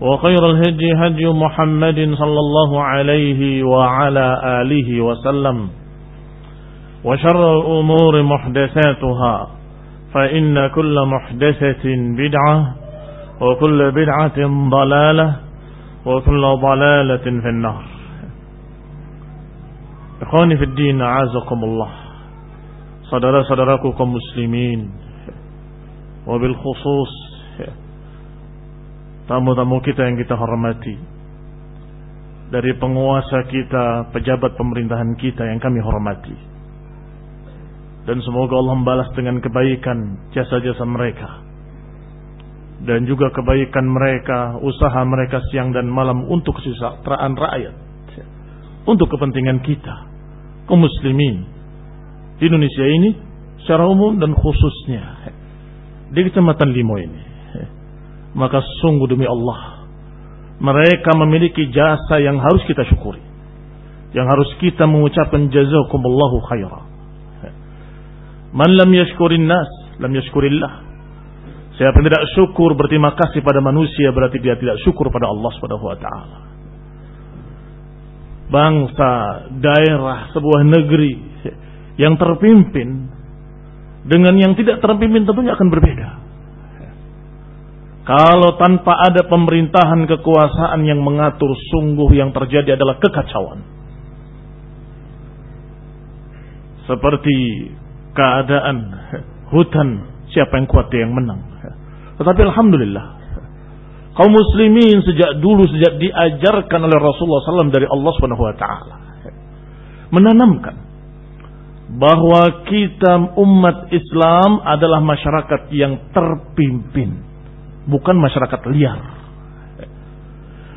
وخير الهدي هدي محمد صلى الله عليه وعلى آله وسلم. وشر الأمور محدثاتها فإن كل محدثة بدعة وكل بدعة ضلالة وكل ضلالة في النار. إخواني في الدين أعزكم الله. kaum muslimin wabil khusus tamu-tamu kita yang kita hormati dari penguasa kita, pejabat pemerintahan kita yang kami hormati. Dan semoga Allah membalas dengan kebaikan jasa-jasa mereka. Dan juga kebaikan mereka, usaha mereka siang dan malam untuk kesejahteraan rakyat. Untuk kepentingan kita, kaum muslimin di Indonesia ini secara umum dan khususnya di Kecamatan Limo ini. Maka sungguh demi Allah, mereka memiliki jasa yang harus kita syukuri. Yang harus kita mengucapkan jazakumullahu khairan. Man lam yashkurin nas, lam yashkurillah. Siapa yang tidak syukur berterima kasih pada manusia berarti dia tidak syukur pada Allah Subhanahu wa taala. Bangsa, daerah, sebuah negeri yang terpimpin dengan yang tidak terpimpin tentunya akan berbeda. Kalau tanpa ada pemerintahan kekuasaan yang mengatur sungguh yang terjadi adalah kekacauan. Seperti keadaan hutan siapa yang kuat dia yang menang. Tetapi Alhamdulillah kaum muslimin sejak dulu sejak diajarkan oleh Rasulullah SAW dari Allah Subhanahu Wa Taala menanamkan bahwa kita umat Islam adalah masyarakat yang terpimpin bukan masyarakat liar.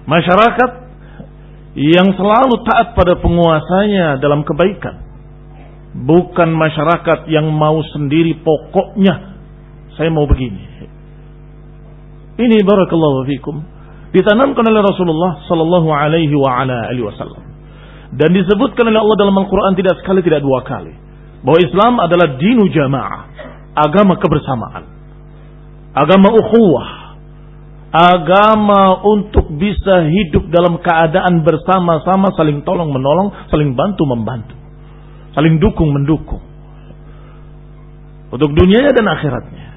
Masyarakat yang selalu taat pada penguasanya dalam kebaikan. Bukan masyarakat yang mau sendiri pokoknya saya mau begini. Ini barakallahu fikum ditanamkan oleh Rasulullah sallallahu alaihi wa ala alihi wasallam. Dan disebutkan oleh Allah dalam Al-Qur'an tidak sekali tidak dua kali bahwa Islam adalah dinu jamaah, agama kebersamaan. Agama ukhuwah, agama untuk bisa hidup dalam keadaan bersama-sama saling tolong menolong, saling bantu membantu, saling dukung mendukung. Untuk dunianya dan akhiratnya.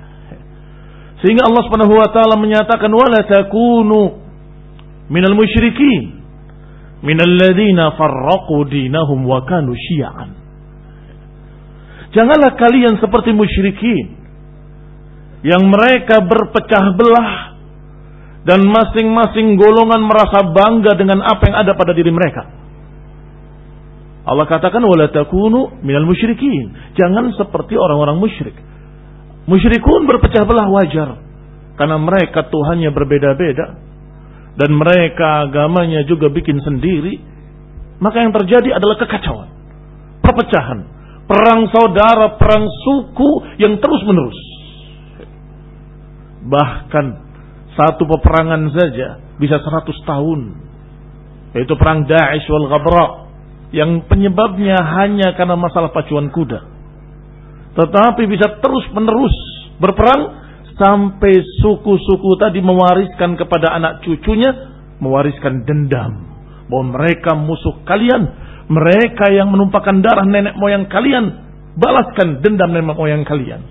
Sehingga Allah Subhanahu wa taala menyatakan wala takunu minal musyrikin minal ladzina farraqu dinahum wa kanu syi'an. Janganlah kalian seperti musyrikin yang mereka berpecah belah dan masing-masing golongan merasa bangga dengan apa yang ada pada diri mereka. Allah katakan wala takunu minal musyrikin. Jangan seperti orang-orang musyrik. Musyrikun berpecah belah wajar karena mereka Tuhannya berbeda-beda dan mereka agamanya juga bikin sendiri. Maka yang terjadi adalah kekacauan, perpecahan, perang saudara, perang suku yang terus-menerus. Bahkan satu peperangan saja bisa 100 tahun. Yaitu perang Daesh wal Ghabra yang penyebabnya hanya karena masalah pacuan kuda. Tetapi bisa terus menerus berperang sampai suku-suku tadi mewariskan kepada anak cucunya mewariskan dendam bahwa mereka musuh kalian, mereka yang menumpahkan darah nenek moyang kalian, balaskan dendam nenek moyang kalian.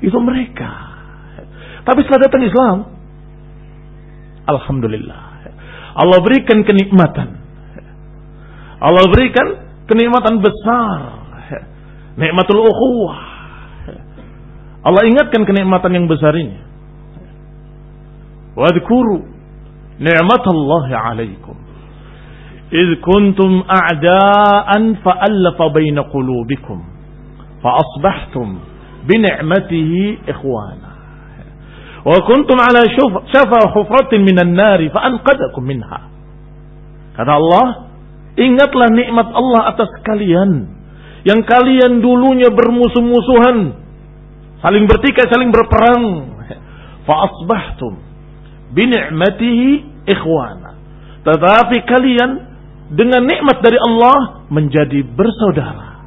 Itu mereka. Tapi setelah datang Islam, alhamdulillah. Allah berikan kenikmatan Allah berikan kenikmatan besar. Nikmatul ukhuwah. Allah ingatkan kenikmatan yang besar ini. Wadhkuru ni'matallahi alaikum. إذ كنتم أعداء فألف بين قلوبكم فأصبحتم بنعمته إخوانا Wa kuntum ala syafa hufratin minan nari fa'anqadakum minha. Kata Allah, ingatlah nikmat Allah atas kalian. Yang kalian dulunya bermusuh-musuhan. Saling bertikai, saling berperang. Fa'asbahtum bini'matihi ikhwana. Tetapi kalian dengan nikmat dari Allah menjadi bersaudara.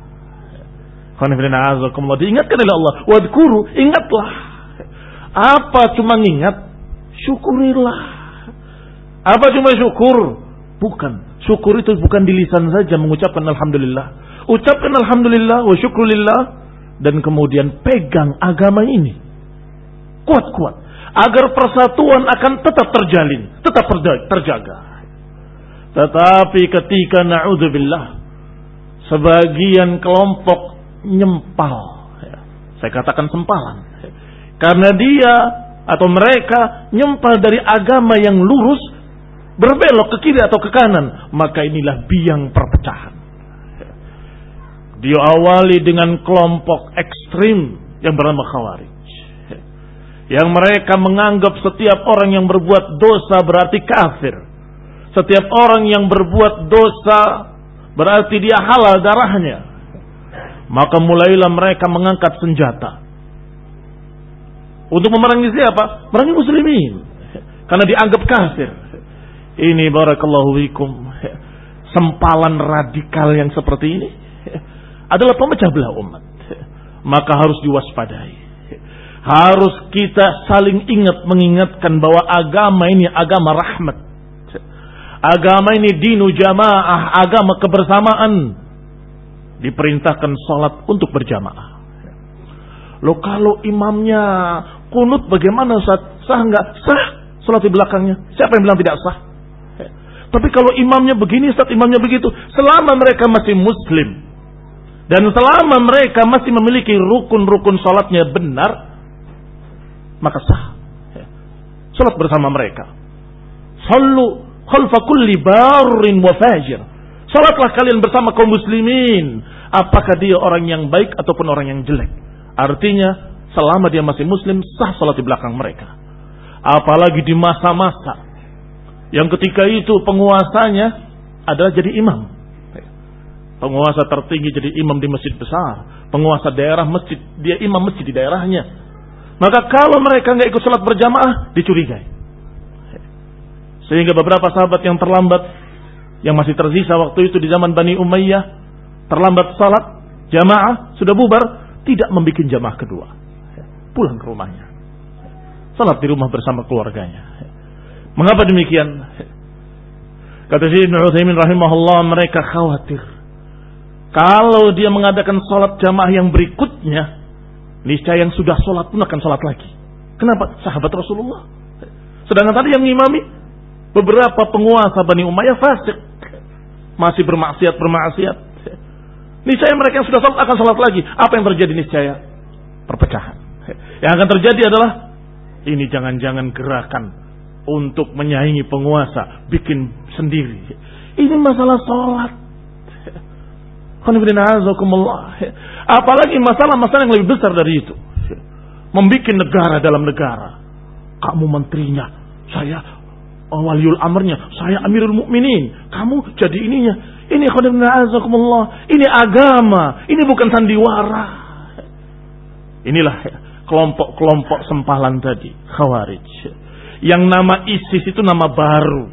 Diingatkan oleh Allah. Wadkuru, ingatlah. Apa cuma ingat? Syukurilah. Apa cuma syukur? Bukan. Syukur itu bukan di lisan saja mengucapkan Alhamdulillah. Ucapkan Alhamdulillah wa syukurillah. Dan kemudian pegang agama ini. Kuat-kuat. Agar persatuan akan tetap terjalin. Tetap terjaga. Tetapi ketika na'udzubillah. Sebagian kelompok nyempal. Ya, saya katakan sempalan. Karena dia atau mereka nyempal dari agama yang lurus berbelok ke kiri atau ke kanan, maka inilah biang perpecahan. Diawali dengan kelompok ekstrim yang bernama Khawarij. Yang mereka menganggap setiap orang yang berbuat dosa berarti kafir. Setiap orang yang berbuat dosa berarti dia halal darahnya. Maka mulailah mereka mengangkat senjata. Untuk memerangi siapa? Memerangi muslimin. Karena dianggap kafir. Ini barakallahu fikum. Sempalan radikal yang seperti ini adalah pemecah belah umat. Maka harus diwaspadai. Harus kita saling ingat mengingatkan bahwa agama ini agama rahmat. Agama ini dinu jamaah, agama kebersamaan. Diperintahkan sholat untuk berjamaah. Lo kalau imamnya kunut bagaimana sah? Sah nggak? Sah. Sholat di belakangnya. Siapa yang bilang tidak sah? Tapi kalau imamnya begini, saat imamnya begitu, selama mereka masih muslim dan selama mereka masih memiliki rukun-rukun salatnya benar, maka sah. Salat bersama mereka. Sallu khalfa kulli barin wa fajir. Salatlah kalian bersama kaum muslimin. Apakah dia orang yang baik ataupun orang yang jelek. Artinya, selama dia masih muslim, sah salat di belakang mereka. Apalagi di masa-masa yang ketika itu penguasanya adalah jadi imam. Penguasa tertinggi jadi imam di masjid besar. Penguasa daerah masjid, dia imam masjid di daerahnya. Maka kalau mereka nggak ikut sholat berjamaah, dicurigai. Sehingga beberapa sahabat yang terlambat, yang masih tersisa waktu itu di zaman Bani Umayyah, terlambat sholat, jamaah, sudah bubar, tidak membuat jamaah kedua. Pulang ke rumahnya. Salat di rumah bersama keluarganya. Mengapa demikian? Kata Syekh Ibn Utsaimin rahimahullah mereka khawatir. Kalau dia mengadakan sholat jamaah yang berikutnya, niscaya yang sudah sholat pun akan sholat lagi. Kenapa? Sahabat Rasulullah. Sedangkan tadi yang ngimami beberapa penguasa Bani Umayyah fasik. Masih bermaksiat, bermaksiat. Niscaya mereka yang sudah sholat akan sholat lagi. Apa yang terjadi niscaya? Perpecahan. Yang akan terjadi adalah ini jangan-jangan gerakan untuk menyaingi penguasa, bikin sendiri. Ini masalah sholat. Apalagi masalah-masalah yang lebih besar dari itu. Membikin negara dalam negara. Kamu menterinya, saya waliul amrnya, saya amirul mukminin. Kamu jadi ininya. Ini ini agama, ini bukan sandiwara. Inilah kelompok-kelompok sempalan tadi, khawarij. Yang nama ISIS itu nama baru.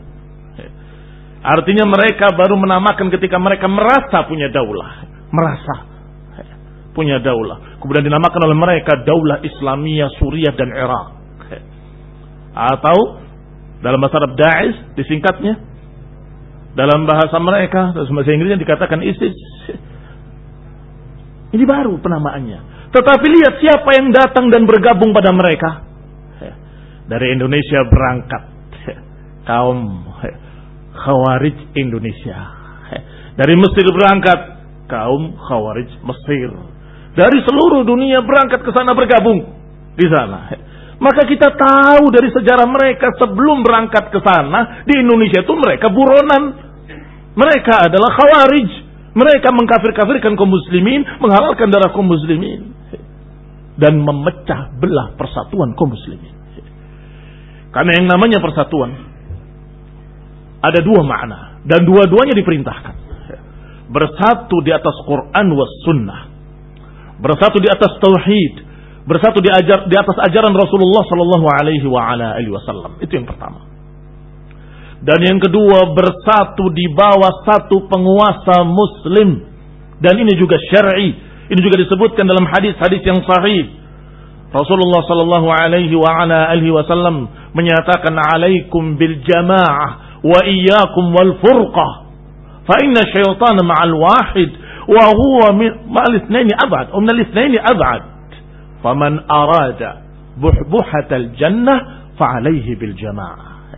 Artinya mereka baru menamakan ketika mereka merasa punya daulah. Merasa punya daulah. Kemudian dinamakan oleh mereka daulah Islamiyah Suriah dan Irak. Atau dalam bahasa Arab Daesh disingkatnya. Dalam bahasa mereka, bahasa Inggrisnya dikatakan ISIS. Ini baru penamaannya. Tetapi lihat siapa yang datang dan bergabung pada mereka. Dari Indonesia berangkat. Kaum Khawarij Indonesia. Dari Mesir berangkat. Kaum Khawarij Mesir dari seluruh dunia berangkat ke sana bergabung di sana. Maka kita tahu dari sejarah mereka sebelum berangkat ke sana di Indonesia itu mereka buronan. Mereka adalah khawarij. Mereka mengkafir-kafirkan kaum muslimin, menghalalkan darah kaum muslimin dan memecah belah persatuan kaum muslimin. Karena yang namanya persatuan ada dua makna dan dua-duanya diperintahkan. Bersatu di atas Quran was sunnah bersatu di atas tauhid, bersatu di, ajar, di atas ajaran Rasulullah Sallallahu Alaihi Wasallam. Itu yang pertama. Dan yang kedua bersatu di bawah satu penguasa Muslim. Dan ini juga syar'i. Ini juga disebutkan dalam hadis-hadis yang sahih. Rasulullah sallallahu alaihi wa ala alihi wasallam menyatakan alaikum bil jamaah wa iyyakum wal furqah. Fa inna syaitana ma'al wahid wa huwa ma'al ithnaini ab'ad wa min al ithnaini ab'ad. Faman arada buhbuhatal jannah fa bil jamaah.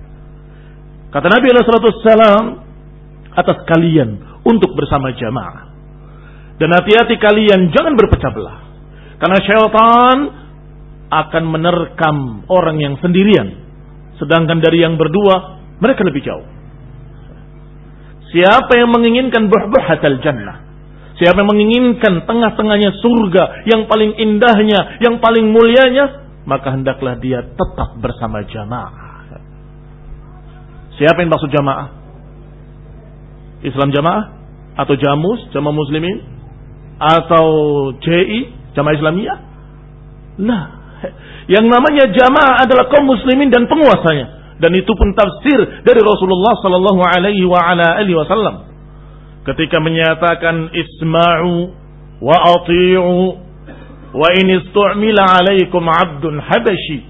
Kata Nabi alaihi salatu wasallam atas kalian untuk bersama jamaah dan hati-hati kalian jangan berpecah belah karena syaitan akan menerkam orang yang sendirian sedangkan dari yang berdua mereka lebih jauh siapa yang menginginkan buhbuhatal jannah Siapa yang menginginkan tengah-tengahnya surga yang paling indahnya, yang paling mulianya, maka hendaklah dia tetap bersama jamaah. Siapa yang maksud jamaah? Islam jamaah? Atau jamus, jamaah muslimin? Atau JI, jamaah Islamiyah? Nah, yang namanya jamaah adalah kaum muslimin dan penguasanya. Dan itu pun tafsir dari Rasulullah sallallahu alaihi wasallam. Ketika menyatakan isma'u wa ati'u wa in istu'mila alaikum 'abdun habashi.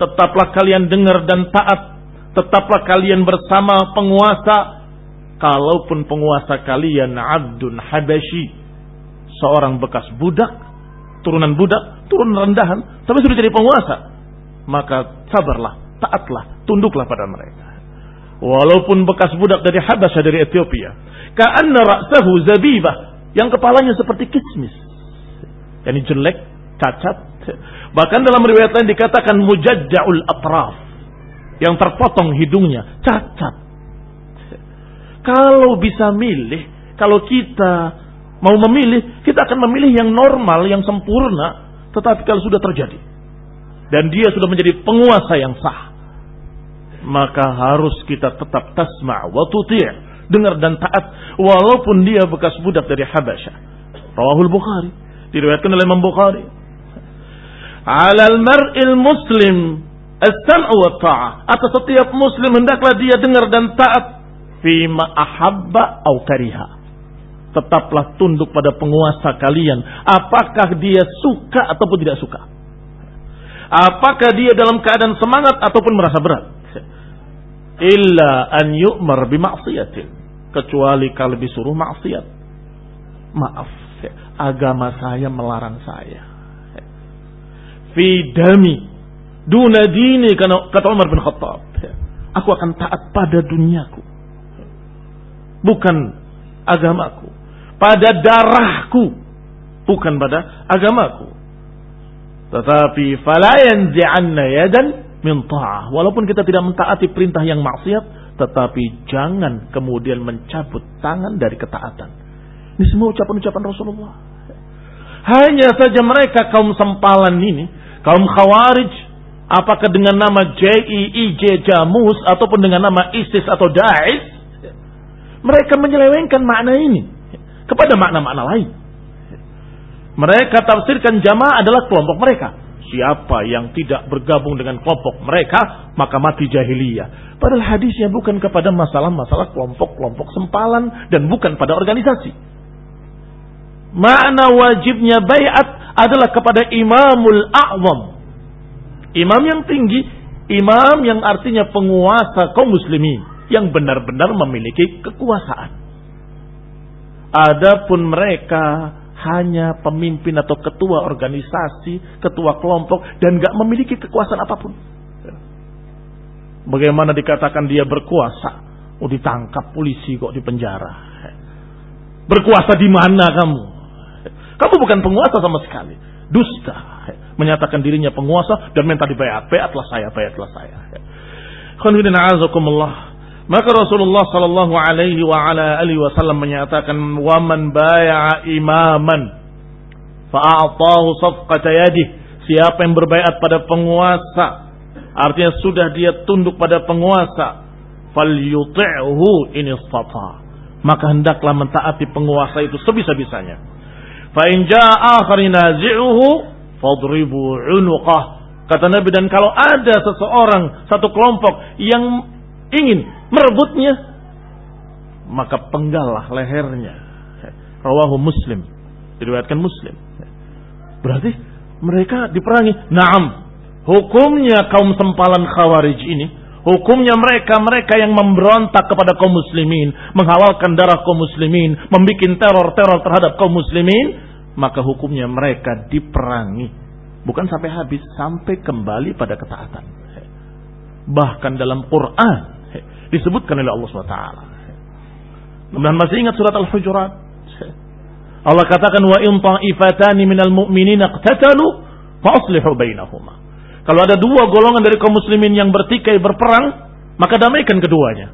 Tetaplah kalian dengar dan taat. Tetaplah kalian bersama penguasa. Kalaupun penguasa kalian 'abdun habashi seorang bekas budak turunan budak turunan rendahan tapi sudah jadi penguasa maka sabarlah taatlah tunduklah pada mereka walaupun bekas budak dari Habasyah dari Ethiopia Ka'anna ra'sahu zabibah. Yang kepalanya seperti kismis. Yani jelek, cacat. Bahkan dalam riwayat lain dikatakan mujajja'ul atraf. Yang terpotong hidungnya, cacat. Kalau bisa milih, kalau kita mau memilih, kita akan memilih yang normal, yang sempurna. Tetapi kalau sudah terjadi. Dan dia sudah menjadi penguasa yang sah. Maka harus kita tetap tasma' wa tuti' dengar dan taat walaupun dia bekas budak dari Habasyah. Rawahul Bukhari, diriwayatkan oleh Imam Bukhari. Alal mar'il muslim as-sam'u wa ta'ah. Atas setiap muslim hendaklah dia dengar dan taat fima ahabba au kariha. Tetaplah tunduk pada penguasa kalian. Apakah dia suka ataupun tidak suka. Apakah dia dalam keadaan semangat ataupun merasa berat? Illa an yu'mar bimaksiatin kecuali kalau disuruh maksiat. Maaf agama saya melarang saya. Fi dami duna dini kata Umar bin Khattab. Aku akan taat pada duniaku. Bukan agamaku pada darahku bukan pada agamaku tetapi fala yanzi'anna yadan min ta'ah. Walaupun kita tidak mentaati perintah yang maksiat, tetapi jangan kemudian mencabut tangan dari ketaatan. Ini semua ucapan-ucapan Rasulullah. Hanya saja mereka kaum sempalan ini, kaum khawarij, apakah dengan nama JIIJ Jamus ataupun dengan nama ISIS atau Daesh, mereka menyelewengkan makna ini kepada makna-makna lain. Mereka tafsirkan jamaah adalah kelompok mereka. Siapa yang tidak bergabung dengan kelompok mereka, maka mati jahiliyah. Padahal hadisnya bukan kepada masalah-masalah kelompok-kelompok sempalan dan bukan pada organisasi. Makna wajibnya bayat adalah kepada imamul a'zam. Imam yang tinggi, imam yang artinya penguasa kaum muslimin yang benar-benar memiliki kekuasaan. Adapun mereka hanya pemimpin atau ketua organisasi, ketua kelompok dan gak memiliki kekuasaan apa pun. Bagaimana dikatakan dia berkuasa? Oh ditangkap polisi kok di penjara. Berkuasa di mana kamu? Kamu bukan penguasa sama sekali. Dusta. Menyatakan dirinya penguasa dan minta dibayar. Bayatlah saya, bayatlah saya. Maka Rasulullah sallallahu alaihi wa ala alihi wasallam menyatakan wa man bay'a imaman fa'atahu safqata yadihi. Siapa yang berbaiat pada penguasa artinya sudah dia tunduk pada penguasa falyuti'hu in istata. Maka hendaklah mentaati penguasa itu sebisa-bisanya. Fa in jaa akhar yanazi'uhu fadribu 'unuqah. Kata Nabi dan kalau ada seseorang satu kelompok yang ingin merebutnya maka penggallah lehernya. Rawahu Muslim. Diriwayatkan Muslim. Berarti mereka diperangi. Naam. Hukumnya kaum sempalan khawarij ini Hukumnya mereka, mereka yang memberontak kepada kaum muslimin, menghalalkan darah kaum muslimin, membuat teror-teror terhadap kaum muslimin, maka hukumnya mereka diperangi. Bukan sampai habis, sampai kembali pada ketaatan. Bahkan dalam Quran disebutkan oleh Allah SWT. Dan masih ingat surat Al-Hujurat? Allah katakan wa in ta'ifatani minal mu'minina iqtatalu fa aslihu bainahuma. Kalau ada dua golongan dari kaum muslimin yang bertikai berperang, maka damaikan keduanya.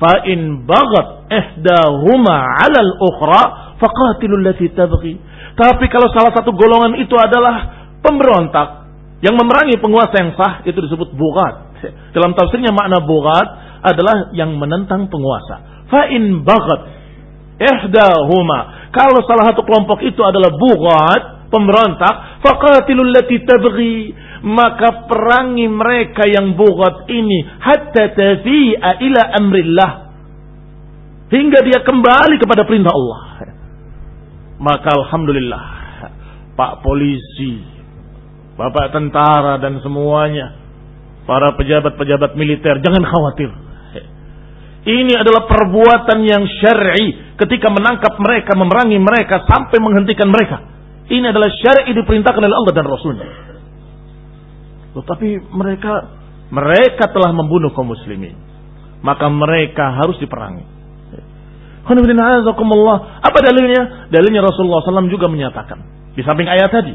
Fa in bagat ihdahuma 'ala al-ukhra faqatilul lati tabghi. Tapi kalau salah satu golongan itu adalah pemberontak yang memerangi penguasa yang sah, itu disebut bugat. Dalam tafsirnya makna bugat adalah yang menentang penguasa. Fa in bagat ihdahuma. Kalau salah satu kelompok itu adalah bugat, pemberontak, faqatilul lati tabghi maka perangi mereka yang bugat ini hatta tafi'a ila amrillah hingga dia kembali kepada perintah Allah maka alhamdulillah Pak polisi Bapak tentara dan semuanya para pejabat-pejabat militer jangan khawatir ini adalah perbuatan yang syar'i ketika menangkap mereka memerangi mereka sampai menghentikan mereka ini adalah syar'i diperintahkan oleh Allah dan Rasulnya tetapi mereka mereka telah membunuh kaum muslimin. Maka mereka harus diperangi. Apa dalilnya? Dalilnya Rasulullah SAW juga menyatakan. Di samping ayat tadi.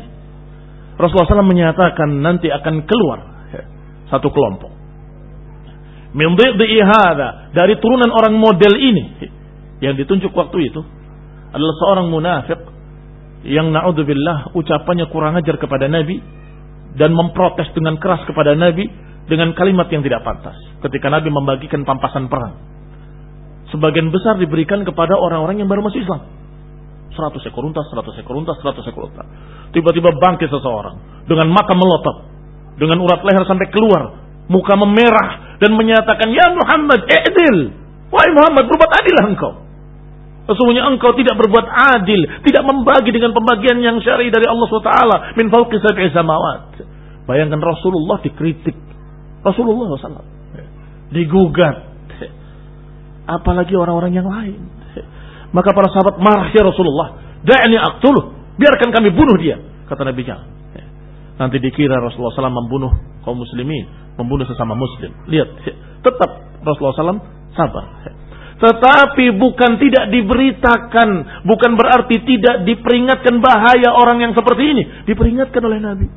Rasulullah SAW menyatakan nanti akan keluar satu kelompok. Min dari turunan orang model ini yang ditunjuk waktu itu adalah seorang munafik yang naudzubillah ucapannya kurang ajar kepada Nabi dan memprotes dengan keras kepada Nabi dengan kalimat yang tidak pantas ketika Nabi membagikan pampasan perang. Sebagian besar diberikan kepada orang-orang yang baru masuk Islam. 100 ekor unta, 100 ekor unta, 100 ekor unta. Tiba-tiba bangkit seseorang dengan mata melotot, dengan urat leher sampai keluar, muka memerah dan menyatakan, "Ya Muhammad, i'dil. Wahai Muhammad, berbuat adillah engkau." Sesungguhnya engkau tidak berbuat adil, tidak membagi dengan pembagian yang syar'i dari Allah SWT min fawqi sab'i samawat. Bayangkan Rasulullah dikritik. Rasulullah SAW digugat. Apalagi orang-orang yang lain. Maka para sahabat marah ya Rasulullah. Da'ni aqtuluh. Biarkan kami bunuh dia. Kata Nabi jangan. Nanti dikira Rasulullah SAW membunuh kaum muslimin. Membunuh sesama muslim. Lihat. Tetap Rasulullah SAW sabar. Tetapi bukan tidak diberitakan, bukan berarti tidak diperingatkan bahaya orang yang seperti ini. Diperingatkan oleh Nabi.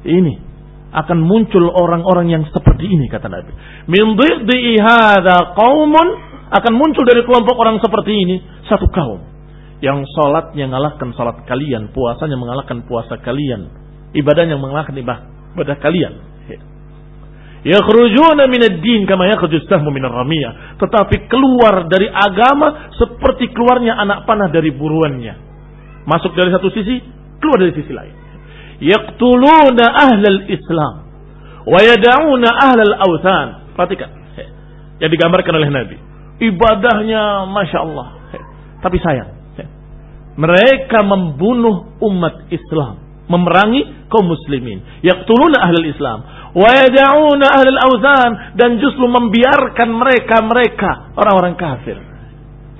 Ini akan muncul orang-orang yang seperti ini kata Nabi. Min dhiddi hadza qaumun akan muncul dari kelompok orang seperti ini satu kaum yang sholatnya mengalahkan sholat kalian, puasanya mengalahkan puasa kalian, ibadahnya mengalahkan ibadah kalian. Yakhrujuna minad din kama yakhruju sahmu minar ramiyah. Tetapi keluar dari agama seperti keluarnya anak panah dari buruannya. Masuk dari satu sisi, keluar dari sisi lain. Yaqtuluna ahlal Islam wa yad'una ahlal awthan. Perhatikan. Yang digambarkan oleh Nabi. Ibadahnya Masya Allah. Tapi sayang. Mereka membunuh umat Islam. Memerangi kaum muslimin. Yaqtuluna ahlal Islam wa yad'una ahlal awzan dan justru membiarkan mereka-mereka orang-orang kafir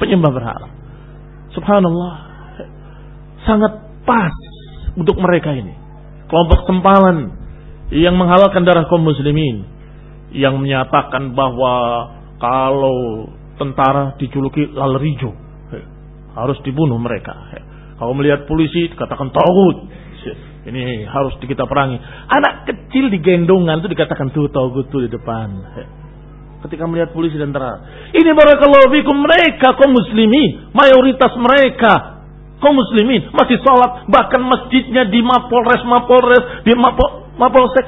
penyembah berhala. Subhanallah. Sangat pas untuk mereka ini. Kelompok sempalan yang menghalalkan darah kaum muslimin yang menyatakan bahwa kalau tentara dijuluki lalerijo harus dibunuh mereka. Kalau melihat polisi katakan tauhid ini harus kita perangi. Anak kecil di gendongan itu dikatakan tuh tahu tuh di depan. Ketika melihat polisi dan tentara. Ini barakallahu fikum mereka kaum muslimin. Mayoritas mereka kaum muslimin masih sholat. Bahkan masjidnya di Mapolres, Mapolres, di Mapol, Mapolsek.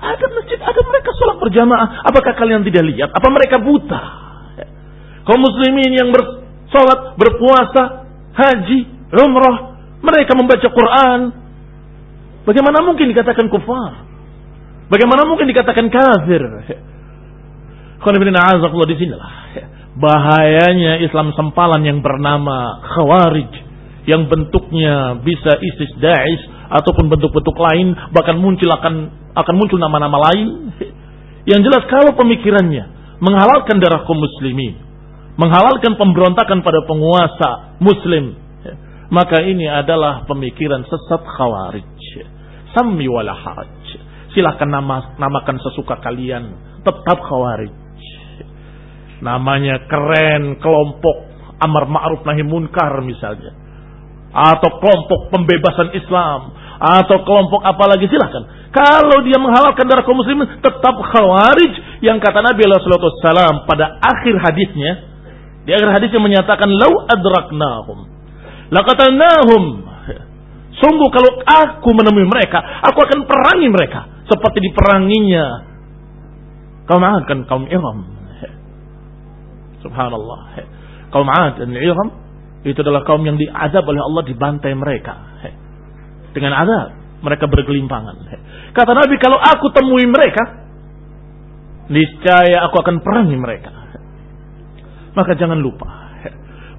Ada masjid, ada mereka sholat berjamaah. Apakah kalian tidak lihat? Apa mereka buta? Kaum muslimin yang bersolat, berpuasa, haji, umrah. Mereka membaca Quran, Bagaimana mungkin dikatakan kufar? Bagaimana mungkin dikatakan kafir? di sinilah bahayanya Islam sempalan yang bernama Khawarij yang bentuknya bisa ISIS Daesh ataupun bentuk-bentuk lain bahkan muncul akan akan muncul nama-nama lain yang jelas kalau pemikirannya menghalalkan darah kaum muslimin menghalalkan pemberontakan pada penguasa muslim maka ini adalah pemikiran sesat khawarij Sami wala haraj. Silahkan nama, namakan sesuka kalian. Tetap khawarij. Namanya keren, kelompok amar ma'ruf nahi munkar misalnya. Atau kelompok pembebasan Islam. Atau kelompok apa lagi silahkan. Kalau dia menghalalkan darah kaum muslimin tetap khawarij. Yang kata Nabi SAW pada akhir hadisnya. Di akhir hadisnya menyatakan. Lau adraknahum. Lakatanahum Sungguh kalau aku menemui mereka, aku akan perangi mereka seperti diperanginya kaum Ad kan kaum Iram. Subhanallah. Kaum Ad dan Iram itu adalah kaum yang diazab oleh Allah dibantai mereka. Dengan azab mereka bergelimpangan. Kata Nabi kalau aku temui mereka, niscaya aku akan perangi mereka. Maka jangan lupa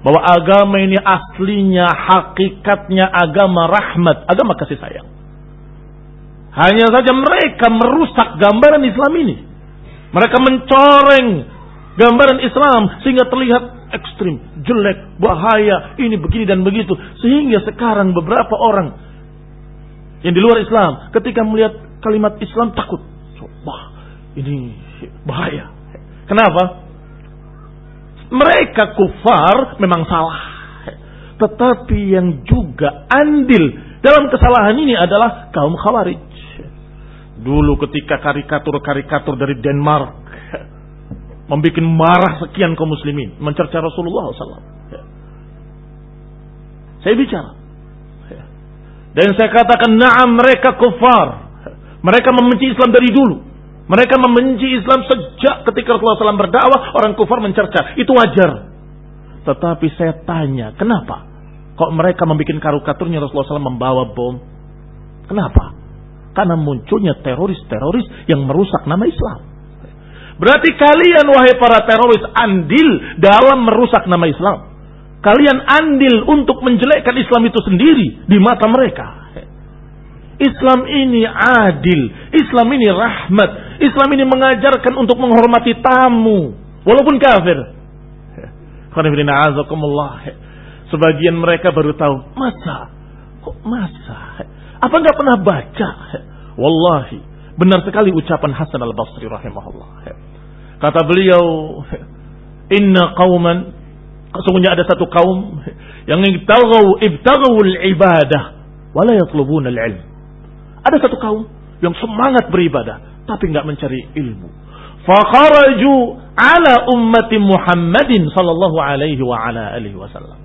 bahwa agama ini aslinya, hakikatnya agama rahmat, agama kasih sayang. Hanya saja mereka merusak gambaran Islam ini. Mereka mencoreng gambaran Islam sehingga terlihat ekstrim, jelek, bahaya, ini begini dan begitu. Sehingga sekarang beberapa orang yang di luar Islam ketika melihat kalimat Islam takut. Wah, ini bahaya. Kenapa? Mereka kufar memang salah. Tetapi yang juga andil dalam kesalahan ini adalah kaum khawarij. Dulu ketika karikatur-karikatur dari Denmark membuat marah sekian kaum muslimin, mencerca Rasulullah SAW. Saya bicara. Dan saya katakan, naam mereka kufar. Mereka membenci Islam dari dulu. Mereka membenci Islam sejak ketika Rasulullah SAW berdakwah, orang kufar mencerca. Itu wajar. Tetapi saya tanya, kenapa? Kok mereka membuat karikaturnya Rasulullah SAW membawa bom? Kenapa? Karena munculnya teroris-teroris yang merusak nama Islam. Berarti kalian wahai para teroris andil dalam merusak nama Islam. Kalian andil untuk menjelekkan Islam itu sendiri di mata mereka. Islam ini adil, Islam ini rahmat, Islam ini mengajarkan untuk menghormati tamu, walaupun kafir. Sebagian mereka baru tahu, masa? Kok masa? Apa nggak pernah baca? Wallahi, benar sekali ucapan Hasan al-Basri rahimahullah. Kata beliau, Inna qauman, sesungguhnya ada satu kaum yang ibtaghaw ibtaghaw al-ibadah wala yatlubuna al-ilm. Ada satu kaum yang semangat beribadah tapi nggak mencari ilmu. Fakharaju ala ummati Muhammadin sallallahu alaihi wa ala alihi wasallam.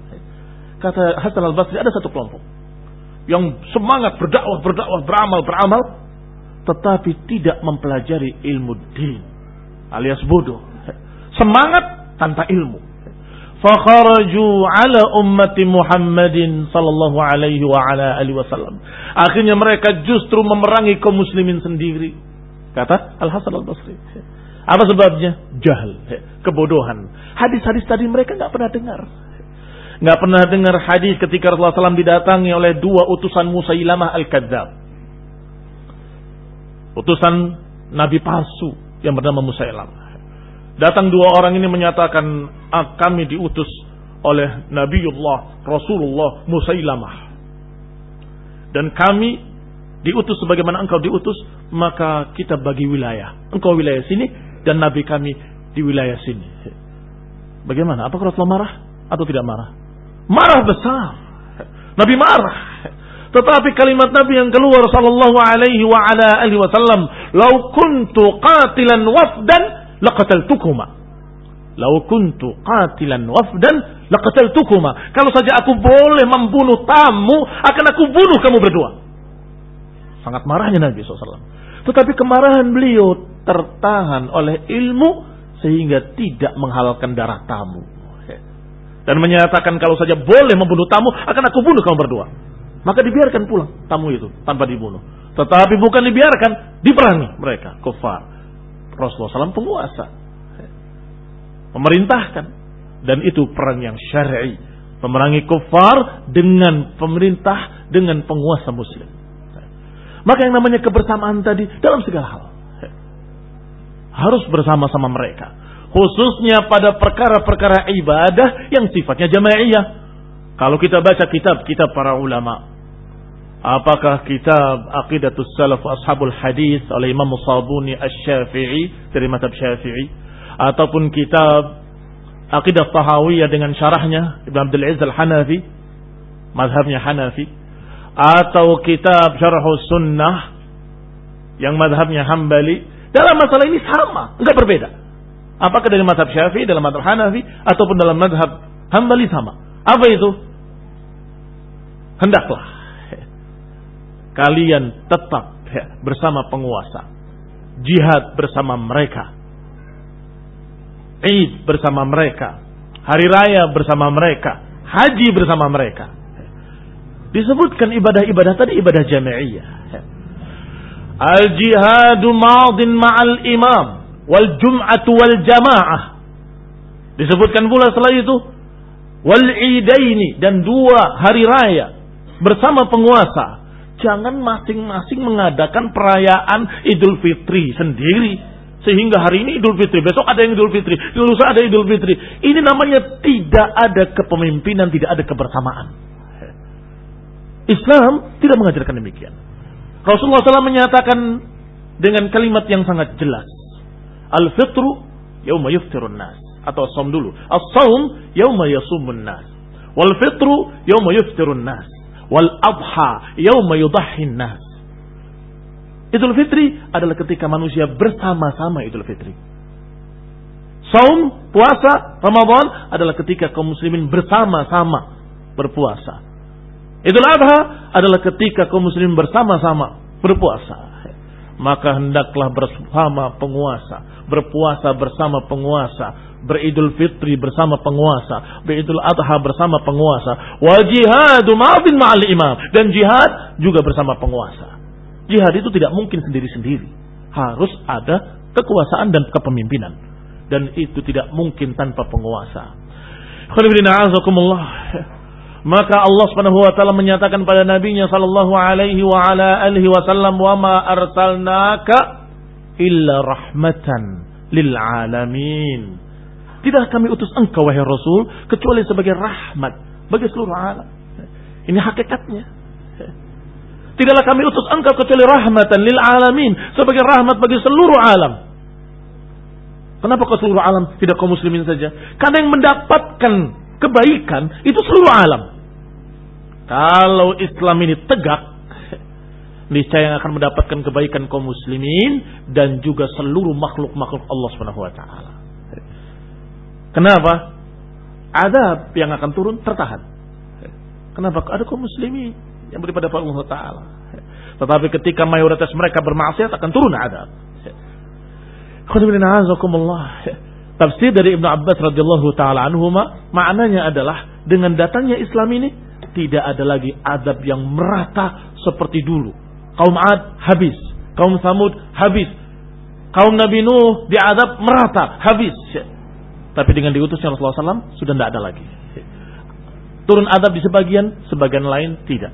Kata Hasan al-Basri ada satu kelompok yang semangat berdakwah, berdakwah, beramal, beramal, tetapi tidak mempelajari ilmu din alias bodoh. Semangat tanpa ilmu. Fakharaju ala ummati Muhammadin sallallahu alaihi wa ala alihi wasallam. Akhirnya mereka justru memerangi kaum muslimin sendiri. Kata Al Hasan Al Basri. Apa sebabnya? Jahil, kebodohan. Hadis-hadis tadi mereka nggak pernah dengar. Nggak pernah dengar hadis ketika Rasulullah SAW didatangi oleh dua utusan Musailamah Al-Kadzab. Utusan Nabi palsu yang bernama Musailamah. Datang dua orang ini menyatakan ah, kami diutus oleh Nabiullah Rasulullah Musailamah. Dan kami diutus sebagaimana engkau diutus, maka kita bagi wilayah. Engkau wilayah sini dan Nabi kami di wilayah sini. Bagaimana? Apakah Rasulullah marah atau tidak marah? Marah besar. Nabi marah. Tetapi kalimat Nabi yang keluar sallallahu alaihi wa ala alihi wasallam, "Lau kuntu qatilan wafdan laqataltukuma." Lau kuntu qatilan wafdan laqataltukuma. Kalau saja aku boleh membunuh tamu, akan aku bunuh kamu berdua. Sangat marahnya Nabi SAW. Tetapi kemarahan beliau tertahan oleh ilmu sehingga tidak menghalalkan darah tamu. Dan menyatakan kalau saja boleh membunuh tamu, akan aku bunuh kamu berdua. Maka dibiarkan pulang tamu itu tanpa dibunuh. Tetapi bukan dibiarkan, diperangi mereka, kufar. Rasulullah SAW penguasa. Memerintahkan. Dan itu perang yang syar'i. Memerangi kufar dengan pemerintah, dengan penguasa muslim. Maka yang namanya kebersamaan tadi dalam segala hal. Harus bersama-sama mereka. Khususnya pada perkara-perkara ibadah yang sifatnya jamaiyah. Kalau kita baca kitab-kitab para ulama. Apakah kitab Aqidatus Salaf Ashabul Hadis oleh Imam Sabuni Asy-Syafi'i dari mazhab Syafi'i ataupun kitab Aqidah Tahawiyah dengan syarahnya Ibn Abdul Aziz Al-Hanafi mazhabnya Hanafi atau kitab Syarhus Sunnah yang mazhabnya Hambali dalam masalah ini sama, enggak berbeda. Apakah dari mazhab Syafi'i, dalam mazhab Hanafi ataupun dalam mazhab Hambali sama. Apa itu? Hendaklah kalian tetap bersama penguasa. Jihad bersama mereka. Eid bersama mereka. Hari raya bersama mereka. Haji bersama mereka. Disebutkan ibadah-ibadah tadi ibadah jami'iyah. Al-jihadu madin ma'al imam. Wal jum'atu wal jama'ah. Disebutkan pula setelah itu. Wal idaini. Dan dua hari raya. Bersama penguasa Jangan masing-masing mengadakan perayaan Idul Fitri sendiri. Sehingga hari ini Idul Fitri, besok ada yang Idul Fitri, lusa ada Idul Fitri. Ini namanya tidak ada kepemimpinan, tidak ada kebersamaan. Islam tidak mengajarkan demikian. Rasulullah SAW menyatakan dengan kalimat yang sangat jelas. Al-fitru yauma yuftirun nas. Atau som dulu. As-saum yauma yasumun nas. Wal fitru yauma yuftirun nas wal adha yauma yudahhin nas. Idul Fitri adalah ketika manusia bersama-sama Idul Fitri. Saum, puasa, Ramadan adalah ketika kaum muslimin bersama-sama berpuasa. Idul Adha adalah ketika kaum muslimin bersama-sama berpuasa. Maka hendaklah bersama penguasa, berpuasa bersama penguasa, beridul fitri bersama penguasa, beridul adha bersama penguasa, wa jihadu ma'afin ma'al imam dan jihad juga bersama penguasa. Jihad itu tidak mungkin sendiri-sendiri. Harus ada kekuasaan dan kepemimpinan. Dan itu tidak mungkin tanpa penguasa. Maka Allah Subhanahu wa taala menyatakan pada nabinya sallallahu alaihi wa ala alihi wasallam wa ma arsalnaka illa rahmatan lil alamin. Tidak kami utus engkau wahai Rasul kecuali sebagai rahmat bagi seluruh alam. Ini hakikatnya. Tidaklah kami utus engkau kecuali rahmatan lil alamin sebagai rahmat bagi seluruh alam. Kenapa kau seluruh alam tidak kaum muslimin saja? Karena yang mendapatkan kebaikan itu seluruh alam. Kalau Islam ini tegak, niscaya yang akan mendapatkan kebaikan kaum muslimin dan juga seluruh makhluk-makhluk Allah Subhanahu wa taala. Kenapa? Adab yang akan turun tertahan. Kenapa? Ada kaum muslimin yang beribadah pada Allah Taala. Tetapi ketika mayoritas mereka bermaksiat akan turun adab. Tafsir dari Ibnu Abbas radhiyallahu taala anhuma maknanya adalah dengan datangnya Islam ini tidak ada lagi adab yang merata seperti dulu. Kaum Ad habis, kaum Samud habis, kaum Nabi Nuh diadab merata habis. Tapi dengan diutusnya Rasulullah SAW sudah tidak ada lagi. Turun adab di sebagian, sebagian lain tidak.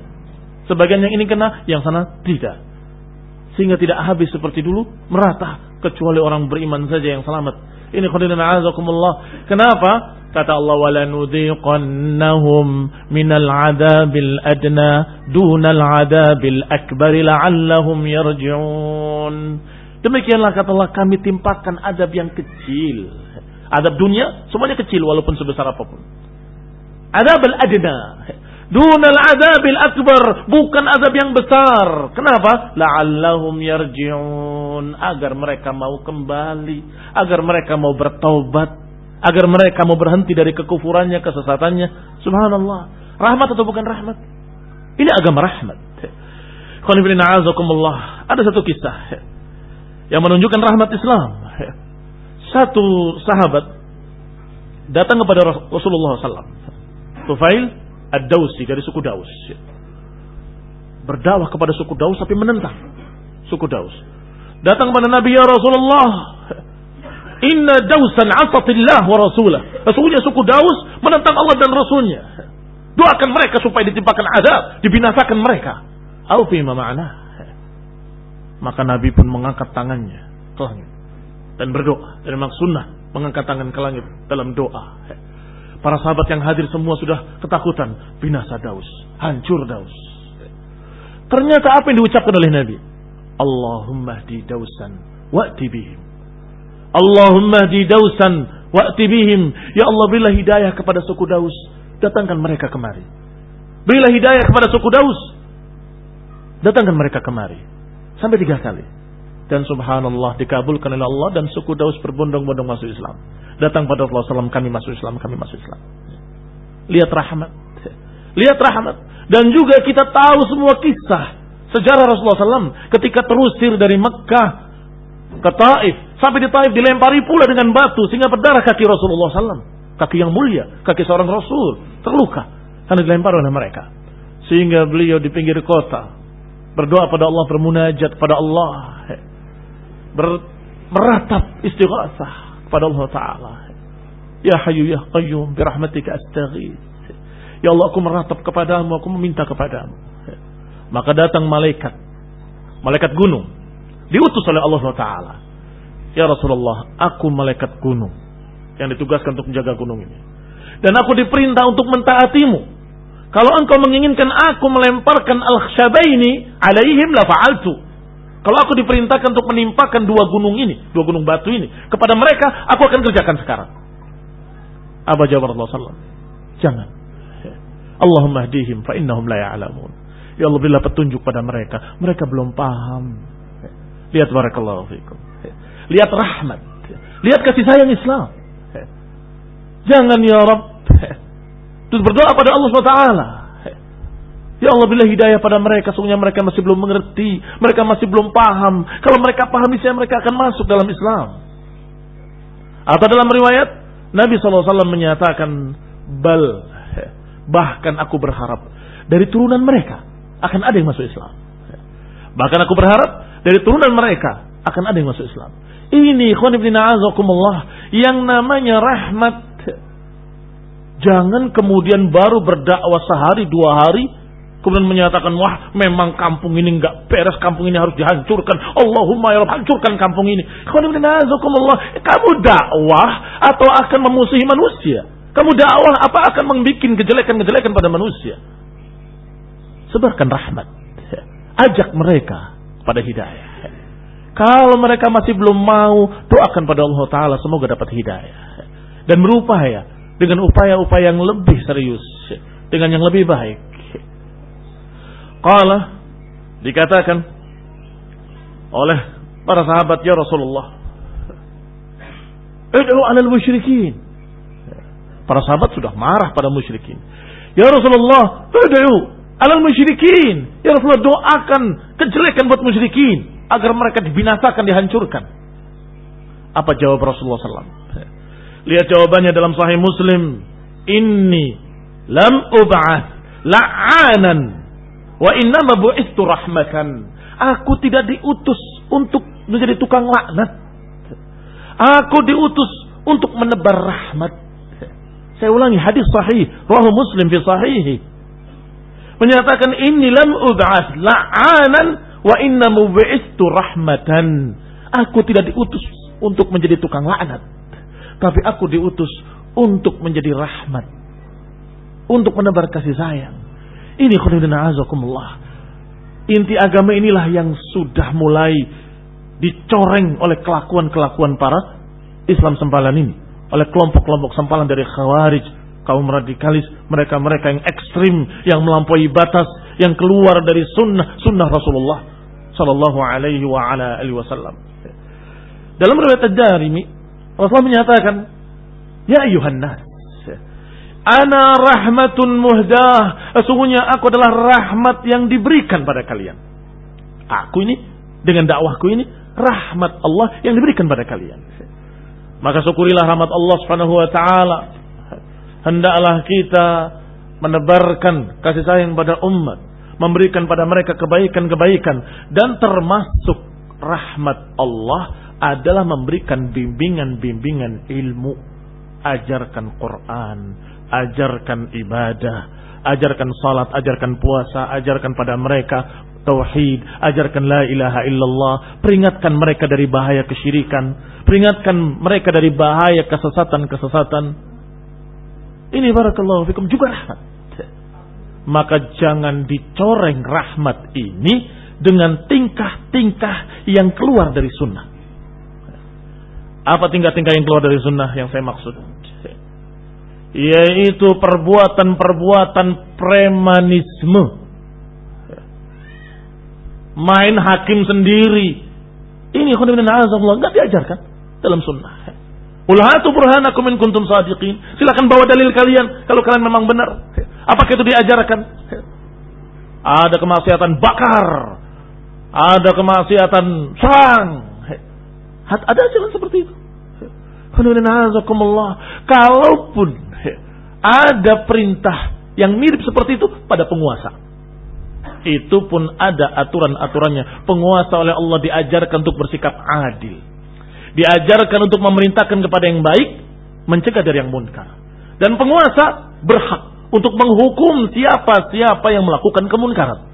Sebagian yang ini kena, yang sana tidak. Sehingga tidak habis seperti dulu, merata. Kecuali orang beriman saja yang selamat. Ini khudina a'azakumullah. Kenapa? Kata Allah wala nudhiqannahum minal adabil adna dunal adabil akbar la'allahum yarji'un. Demikianlah kata Allah kami timpakan adab yang kecil. Adab dunia semuanya kecil walaupun sebesar apa pun. Adabul adna dunal adabil akbar bukan adab yang besar kenapa la'allahum yarji'un agar mereka mau kembali agar mereka mau bertaubat Agar mereka mau berhenti dari kekufurannya, kesesatannya. Subhanallah. Rahmat atau bukan rahmat? Ini agama rahmat. Ada satu kisah yang menunjukkan rahmat Islam. Satu sahabat datang kepada Rasulullah SAW. Tufail Ad-Dausi dari suku Daus. Berdakwah kepada suku Daus tapi menentang suku Daus. Datang kepada Nabi ya Rasulullah. Inna Dausan asatillah wa rasulah. Sesungguhnya suku Daus menentang Allah dan Rasulnya. Doakan mereka supaya ditimpakan adab, dibinasakan mereka. Aufi ma'ana. Maka Nabi pun mengangkat tangannya ke langit dan berdoa. Dan memang sunnah mengangkat tangan ke langit dalam doa. Para sahabat yang hadir semua sudah ketakutan. Binasa Daus. Hancur Daus. Ternyata apa yang diucapkan oleh Nabi? Allahumma di Dausan wa'ti bihim. Allahumma di Dausan wa'ti bihim. Ya Allah berilah hidayah kepada suku Daus. Datangkan mereka kemari. Berilah hidayah kepada suku Daus. Datangkan mereka kemari. Sampai tiga kali. Dan subhanallah dikabulkan oleh Allah dan suku Daus berbondong-bondong masuk Islam. Datang pada Rasulullah SAW, kami masuk Islam, kami masuk Islam. Lihat rahmat. Lihat rahmat. Dan juga kita tahu semua kisah sejarah Rasulullah SAW ketika terusir dari Mekah ke Taif. Sampai di Taif dilempari pula dengan batu sehingga berdarah kaki Rasulullah SAW. Kaki yang mulia, kaki seorang Rasul terluka karena dilempar oleh mereka. Sehingga beliau di pinggir kota berdoa pada Allah, bermunajat pada Allah, ber, meratap istighatsah kepada Allah Ta'ala. Ya Hayu Ya Qayyum birahmatika astaghith. Ya Allah aku meratap kepadamu, aku meminta kepadamu. Maka datang malaikat. Malaikat gunung. Diutus oleh Allah Ta'ala. Ya Rasulullah, aku malaikat gunung. Yang ditugaskan untuk menjaga gunung ini. Dan aku diperintah untuk mentaatimu. Kalau engkau menginginkan aku melemparkan al-khabaini alaihim la fa'altu. Kalau aku diperintahkan untuk menimpakan dua gunung ini, dua gunung batu ini kepada mereka, aku akan kerjakan sekarang. Apa jawab Rasulullah SAW? Jangan. Allahumma hdihim fa innahum la ya'lamun. Ya Allah bila petunjuk pada mereka, mereka belum paham. Lihat barakallahu fikum. Lihat rahmat. Lihat kasih sayang Islam. Jangan ya Rabb. Terus berdoa pada Allah SWT. Ya Allah bila hidayah pada mereka, sungguhnya mereka masih belum mengerti, mereka masih belum paham. Kalau mereka paham, niscaya mereka akan masuk dalam Islam. Atau dalam riwayat, Nabi SAW menyatakan, bal, bahkan aku berharap dari turunan mereka akan ada yang masuk Islam. Bahkan aku berharap dari turunan mereka akan ada yang masuk Islam. Ini khonibdina azakumullah yang namanya rahmat. Jangan kemudian baru berdakwah sehari dua hari kemudian menyatakan wah memang kampung ini nggak beres kampung ini harus dihancurkan. Allahumma ya Rabb hancurkan kampung ini. Kamu dakwah atau akan memusuhi manusia? Kamu dakwah apa akan membuat kejelekan-kejelekan pada manusia? Sebarkan rahmat. Ajak mereka pada hidayah kalau mereka masih belum mau doakan pada Allah Ta'ala semoga dapat hidayah dan berupaya dengan upaya-upaya yang lebih serius dengan yang lebih baik Qala dikatakan oleh para sahabat ya Rasulullah. Id'u 'alal musyrikin. Para sahabat sudah marah pada musyrikin. Ya Rasulullah, ad'u alal musyrikin. Ya Rasulullah doakan kejelekan buat musyrikin agar mereka dibinasakan, dihancurkan. Apa jawab Rasulullah SAW? Lihat jawabannya dalam Sahih Muslim. Inni lam ub'ath la'anan wa innama bu'istu rahmatan. Aku tidak diutus untuk menjadi tukang laknat. Aku diutus untuk menebar rahmat. Saya ulangi hadis sahih, rawahu Muslim fi sahihi. Menyatakan ini lam ub'ats la'anan wa inna bu'istu rahmatan. Aku tidak diutus untuk menjadi tukang laknat, tapi aku diutus untuk menjadi rahmat. Untuk menebar kasih sayang. Ini khonibina azakumullah. Inti agama inilah yang sudah mulai dicoreng oleh kelakuan-kelakuan para Islam sempalan ini. Oleh kelompok-kelompok sempalan dari khawarij, kaum radikalis, mereka-mereka yang ekstrim, yang melampaui batas, yang keluar dari sunnah sunnah Rasulullah Sallallahu Alaihi wa ala alihi Wasallam. Dalam riwayat Ad-Darimi, Rasulullah menyatakan, Ya ayuhan nas, Ana rahmatun muhdah. Sesungguhnya aku adalah rahmat yang diberikan pada kalian. Aku ini, dengan dakwahku ini, rahmat Allah yang diberikan pada kalian. Maka syukurilah rahmat Allah subhanahu wa ta'ala. Hendaklah kita menebarkan kasih sayang pada umat. Memberikan pada mereka kebaikan-kebaikan. Dan termasuk rahmat Allah adalah memberikan bimbingan-bimbingan ilmu. Ajarkan Quran ajarkan ibadah, ajarkan salat, ajarkan puasa, ajarkan pada mereka tauhid, ajarkan la ilaha illallah, peringatkan mereka dari bahaya kesyirikan, peringatkan mereka dari bahaya kesesatan-kesesatan. Ini barakallahu fikum juga rahmat. Maka jangan dicoreng rahmat ini dengan tingkah-tingkah yang keluar dari sunnah. Apa tingkah-tingkah yang keluar dari sunnah yang saya maksud? yaitu perbuatan-perbuatan premanisme. Main hakim sendiri. Ini khonibina azamullah nggak diajarkan dalam sunnah. Ulhatu burhanakum in kuntum sadiqin. Silakan bawa dalil kalian kalau kalian memang benar. Apakah itu diajarkan? Ada kemaksiatan bakar. Ada kemaksiatan serang. Ada jalan seperti itu. Kalaupun ada perintah yang mirip seperti itu pada penguasa. Itu pun ada aturan-aturannya. Penguasa oleh Allah diajarkan untuk bersikap adil. Diajarkan untuk memerintahkan kepada yang baik, mencegah dari yang munkar. Dan penguasa berhak untuk menghukum siapa-siapa yang melakukan kemunkaran.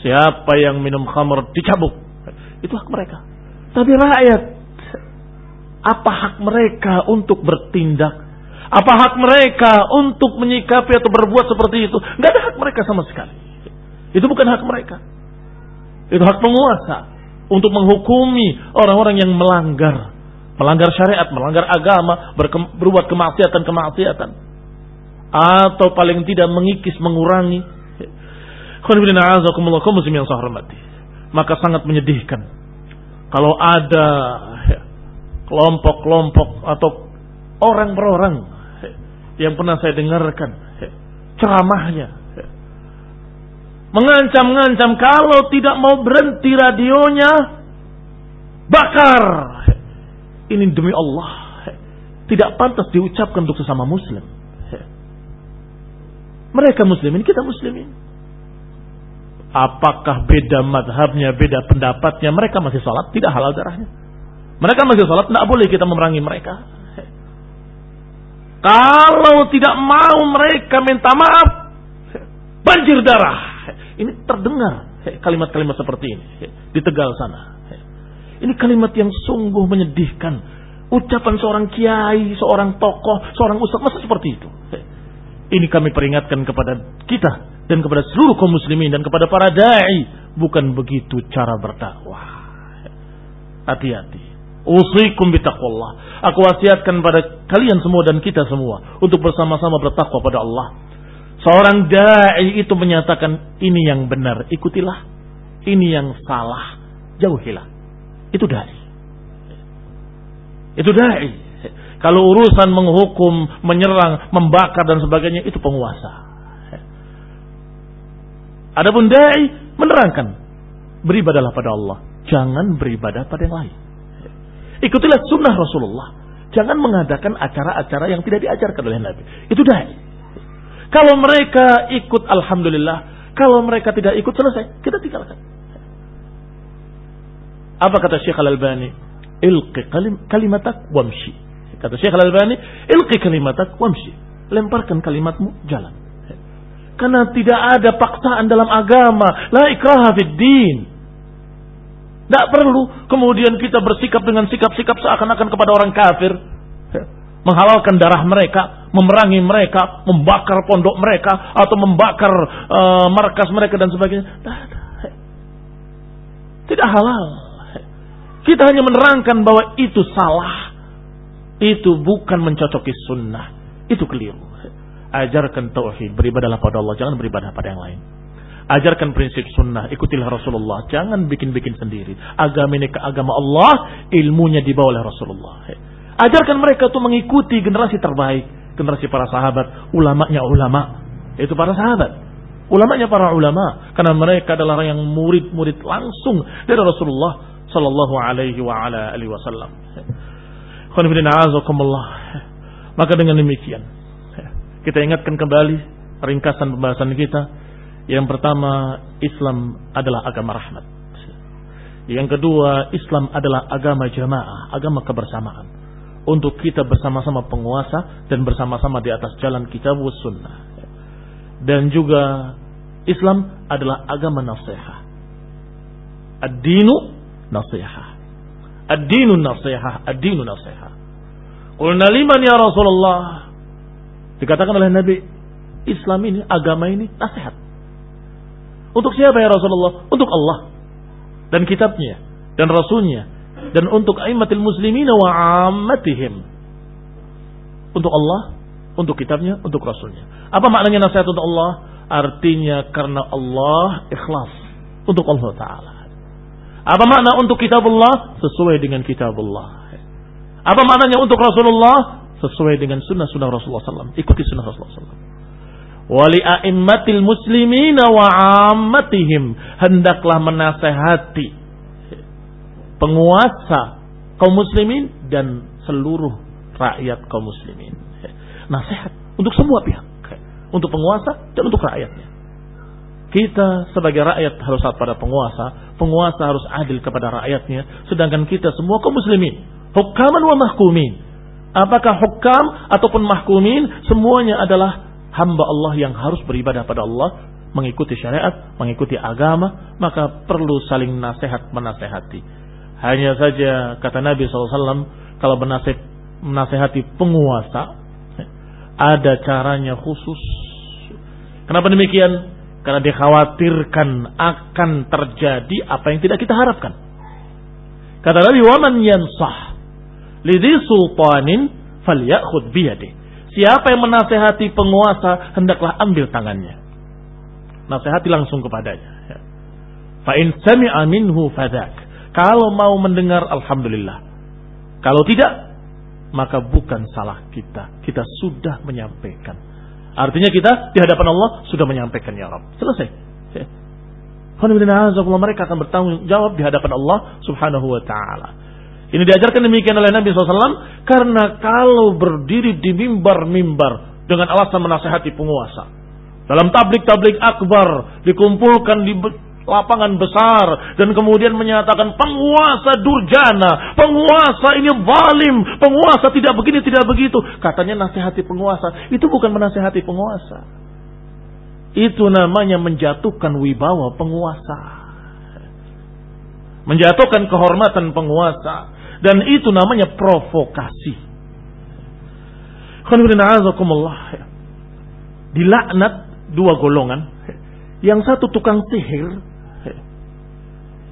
Siapa yang minum khamr dicabuk. Itu hak mereka. Tapi rakyat, apa hak mereka untuk bertindak apa hak mereka untuk menyikapi atau berbuat seperti itu? Nggak ada hak mereka sama sekali. Itu bukan hak mereka. Itu hak penguasa untuk menghukumi orang-orang yang melanggar, melanggar syariat, melanggar agama, berbuat kemaksiatan-kemaksiatan, atau paling tidak mengikis, mengurangi. Maka sangat menyedihkan kalau ada kelompok-kelompok atau orang per orang yang pernah saya dengarkan ceramahnya mengancam-ngancam kalau tidak mau berhenti radionya bakar. Ini demi Allah. Tidak pantas diucapkan untuk sesama muslim mereka muslimin kita muslimin apakah beda madhabnya beda pendapatnya mereka masih sholat tidak halal darahnya mereka masih sholat tidak boleh kita memerangi mereka kalau tidak mau mereka minta maaf, banjir darah. Ini terdengar kalimat-kalimat seperti ini di Tegal sana. Ini kalimat yang sungguh menyedihkan. Ucapan seorang kiai, seorang tokoh, seorang ustaz masa seperti itu. Ini kami peringatkan kepada kita dan kepada seluruh kaum muslimin dan kepada para dai, bukan begitu cara berdakwah. Hati-hati. Usikum bitaqwallah. Aku wasiatkan pada kalian semua dan kita semua untuk bersama-sama bertakwa pada Allah. Seorang dai itu menyatakan ini yang benar, ikutilah. Ini yang salah, jauhilah. Itu dai. Itu dai. Kalau urusan menghukum, menyerang, membakar dan sebagainya itu penguasa. Adapun dai menerangkan beribadahlah pada Allah, jangan beribadah pada yang lain. Ikutilah sunnah Rasulullah. Jangan mengadakan acara-acara yang tidak diajarkan oleh Nabi. Itu dai. Kalau mereka ikut Alhamdulillah. Kalau mereka tidak ikut selesai. Kita tinggalkan. Apa kata Syekh Al-Albani? Ilqi kalimatak wamshi. Kata Syekh Al-Albani, ilqi kalimatak wamshi. Lemparkan kalimatmu, jalan. Karena tidak ada paksaan dalam agama. La ikraha fid din. Tidak perlu kemudian kita bersikap dengan sikap-sikap seakan-akan kepada orang kafir. Menghalalkan darah mereka, memerangi mereka, membakar pondok mereka, atau membakar uh, markas mereka dan sebagainya. Tidak halal. Kita hanya menerangkan bahwa itu salah. Itu bukan mencocoki sunnah. Itu keliru. Ajarkan tauhid, beribadahlah pada Allah, jangan beribadah pada yang lain. Ajarkan prinsip sunnah, ikutilah Rasulullah. Jangan bikin-bikin sendiri. Agama ini ke agama Allah, ilmunya dibawa oleh Rasulullah. Ajarkan mereka untuk mengikuti generasi terbaik. Generasi para sahabat, ulamanya ulama. Itu para sahabat. Ulamanya para ulama. Karena mereka adalah yang murid-murid langsung dari Rasulullah Sallallahu alaihi wasallam. Maka dengan demikian, kita ingatkan kembali ringkasan pembahasan kita yang pertama, Islam adalah agama rahmat. Yang kedua, Islam adalah agama jamaah, agama kebersamaan. Untuk kita bersama-sama penguasa dan bersama-sama di atas jalan kitab sunnah. Dan juga Islam adalah agama nasihat. Ad-dinu nasihat. Ad-dinu nasihat. Ad-dinu nasihat. Qulna liman ya Rasulullah. Dikatakan oleh Nabi, Islam ini, agama ini nasihat. Untuk siapa ya Rasulullah? Untuk Allah dan kitabnya dan rasulnya dan untuk aimatil muslimin wa ammatihim. Untuk Allah, untuk kitabnya, untuk rasulnya. Apa maknanya nasihat untuk Allah? Artinya karena Allah ikhlas untuk Allah Ta'ala. Apa makna untuk kitab Allah? Sesuai dengan kitab Allah. Apa maknanya untuk Rasulullah? Sesuai dengan sunnah-sunnah Rasulullah SAW. Ikuti sunnah Rasulullah SAW wali a'immatil muslimina wa ammatihim hendaklah menasehati penguasa kaum muslimin dan seluruh rakyat kaum muslimin. Nasihat untuk semua pihak, untuk penguasa dan untuk rakyatnya. Kita sebagai rakyat harus taat pada penguasa, penguasa harus adil kepada rakyatnya, sedangkan kita semua kaum muslimin, hukaman wa mahkumin. Apakah hukam ataupun mahkumin semuanya adalah hamba Allah yang harus beribadah pada Allah, mengikuti syariat, mengikuti agama, maka perlu saling nasihat menasehati. Hanya saja kata Nabi SAW, kalau menasehati penguasa, ada caranya khusus. Kenapa demikian? Karena dikhawatirkan akan terjadi apa yang tidak kita harapkan. Kata Nabi, "Waman yansah lidhi sultanin falyakhud biyadih." Siapa yang menasehati penguasa, hendaklah ambil tangannya. Nasihati langsung kepadanya. Ya. Fa'in sami'a minhu fadak. Kalau mau mendengar, Alhamdulillah. Kalau tidak, maka bukan salah kita. Kita sudah menyampaikan. Artinya kita di hadapan Allah sudah menyampaikan ya Rabb. Selesai. Ya. Mereka akan bertanggung jawab di hadapan Allah subhanahu wa ta'ala. Ini diajarkan demikian oleh Nabi SAW karena kalau berdiri di mimbar-mimbar dengan alasan menasehati penguasa. Dalam tablik-tablik akbar dikumpulkan di lapangan besar dan kemudian menyatakan penguasa durjana, penguasa ini zalim, penguasa tidak begini tidak begitu. Katanya nasihati penguasa, itu bukan menasehati penguasa. Itu namanya menjatuhkan wibawa penguasa. Menjatuhkan kehormatan penguasa dan itu namanya provokasi. Dilaknat dua golongan. Yang satu tukang sihir.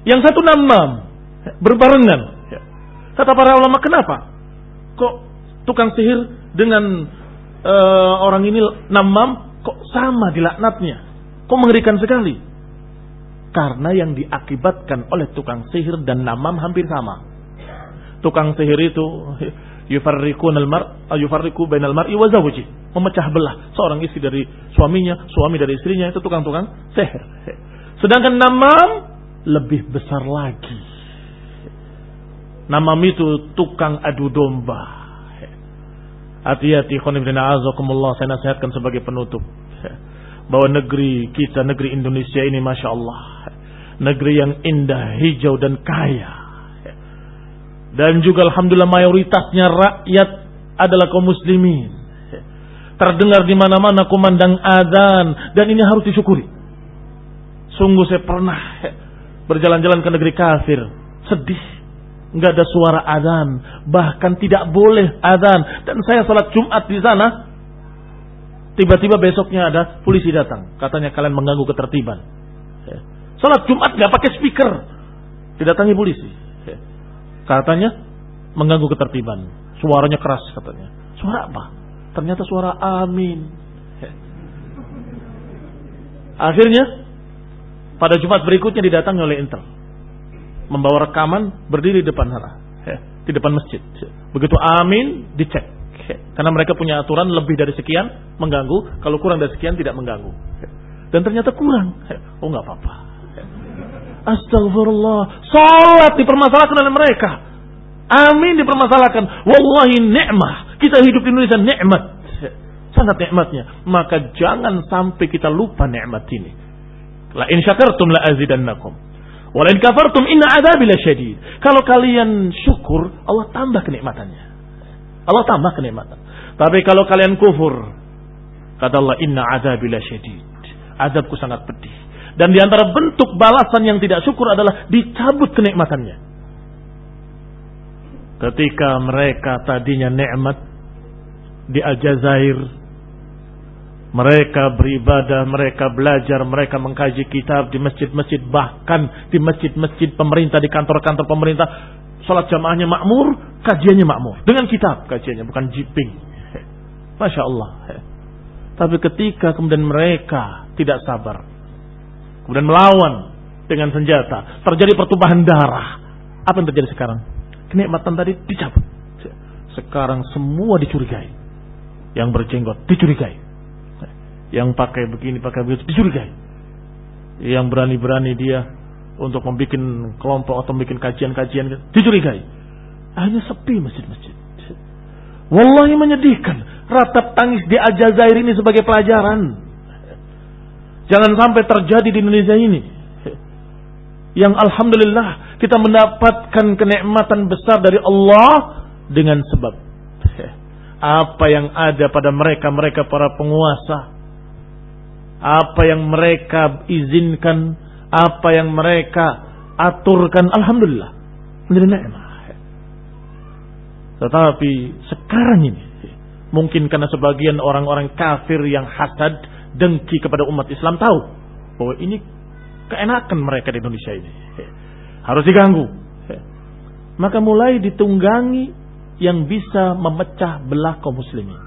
Yang satu namam. Berbarengan. Kata para ulama, kenapa? Kok tukang sihir dengan uh, orang ini namam kok sama dilaknatnya? Kok mengerikan sekali? Karena yang diakibatkan oleh tukang sihir dan namam hampir sama tukang sihir itu yufarriqun al-mar yufarriqu bainal mar'i wa zawji memecah belah seorang istri dari suaminya suami dari istrinya itu tukang-tukang seher sedangkan namam lebih besar lagi namam itu tukang adu domba hati-hati khonibdina azakumullah saya nasihatkan sebagai penutup bahwa negeri kita negeri Indonesia ini Masya Allah negeri yang indah hijau dan kaya dan juga Alhamdulillah mayoritasnya rakyat adalah kaum muslimin. Terdengar di mana-mana kumandang adzan dan ini harus disyukuri. Sungguh saya pernah berjalan-jalan ke negeri kafir, sedih, nggak ada suara adzan, bahkan tidak boleh adzan. Dan saya salat Jumat di sana, tiba-tiba besoknya ada polisi datang, katanya kalian mengganggu ketertiban. Salat Jumat nggak pakai speaker, didatangi polisi. Katanya mengganggu ketertiban. Suaranya keras katanya. Suara apa? Ternyata suara amin. Akhirnya pada Jumat berikutnya didatangi oleh Intel. Membawa rekaman berdiri di depan sana. Di depan masjid. Begitu amin dicek. Karena mereka punya aturan lebih dari sekian mengganggu. Kalau kurang dari sekian tidak mengganggu. Dan ternyata kurang. Oh nggak apa-apa. Astagfirullah. Salat dipermasalahkan oleh mereka. Amin dipermasalahkan. Wallahi ni'mah. Kita hidup di Indonesia nikmat. Sangat nikmatnya. Maka jangan sampai kita lupa nikmat ini. La in syakartum la azidannakum. Wa in kafartum inna adabi syadid. Kalau kalian syukur, Allah tambah kenikmatannya. Allah tambah kenikmatan. Tapi kalau kalian kufur, kata Allah inna adabi syadid. Adabku sangat pedih. Dan di antara bentuk balasan yang tidak syukur adalah dicabut kenikmatannya. Ketika mereka tadinya nikmat di Aljazair, mereka beribadah, mereka belajar, mereka mengkaji kitab di masjid-masjid, bahkan di masjid-masjid pemerintah, di kantor-kantor pemerintah, salat jamaahnya makmur, kajiannya makmur. Dengan kitab kajiannya, bukan jiping. Masya Allah. Tapi ketika kemudian mereka tidak sabar, kemudian melawan dengan senjata, terjadi pertumpahan darah. Apa yang terjadi sekarang? Kenikmatan tadi dicabut. Sekarang semua dicurigai. Yang berjenggot dicurigai. Yang pakai begini, pakai begitu dicurigai. Yang berani-berani dia untuk membuat kelompok atau membuat kajian-kajian dicurigai. Hanya sepi masjid-masjid. Wallahi menyedihkan. Ratap tangis di Aljazair ini sebagai pelajaran. Jangan sampai terjadi di Indonesia ini. Yang Alhamdulillah kita mendapatkan kenikmatan besar dari Allah dengan sebab apa yang ada pada mereka mereka para penguasa apa yang mereka izinkan apa yang mereka aturkan alhamdulillah menjadi nikmat tetapi sekarang ini mungkin karena sebagian orang-orang kafir yang hasad dengki kepada umat Islam tahu bahwa ini keenakan mereka di Indonesia ini. Harus diganggu. Maka mulai ditunggangi yang bisa memecah belah kaum muslimin.